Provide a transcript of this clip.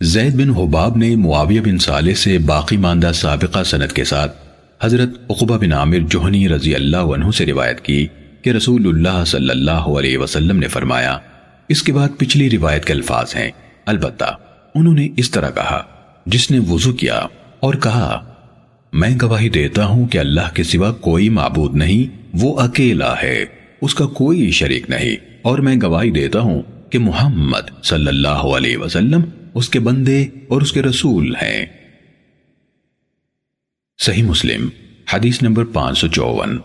زید بن حباب نے معاویہ بن صالح سے باقی ماندہ سابقہ سنت کے ساتھ حضرت عقبہ بن عامر جوہنی رضی اللہ عنہ سے روایت کی کہ رسول اللہ صلی اللہ علیہ وسلم نے فرمایا، اس کے بعد پچھلی روایت کے الفاظ ہیں۔ البتہ، انہوں نے اس طرح کہا، جس نے وضو کیا اور کہا، میں گواہی دیتا ہوں کہ اللہ کے سوا کوئی معبود نہیں، وہ اکیلا ہے، اس کا کوئی شریک نہیں۔ اور میں گواہی دیتا ہوں کہ محمد صلی اللہ علیہ وسلم اس کے بندے اور اس کے رسول ہیں۔ صحیح مسلم، حدیث نمبر پانچ سو چوون۔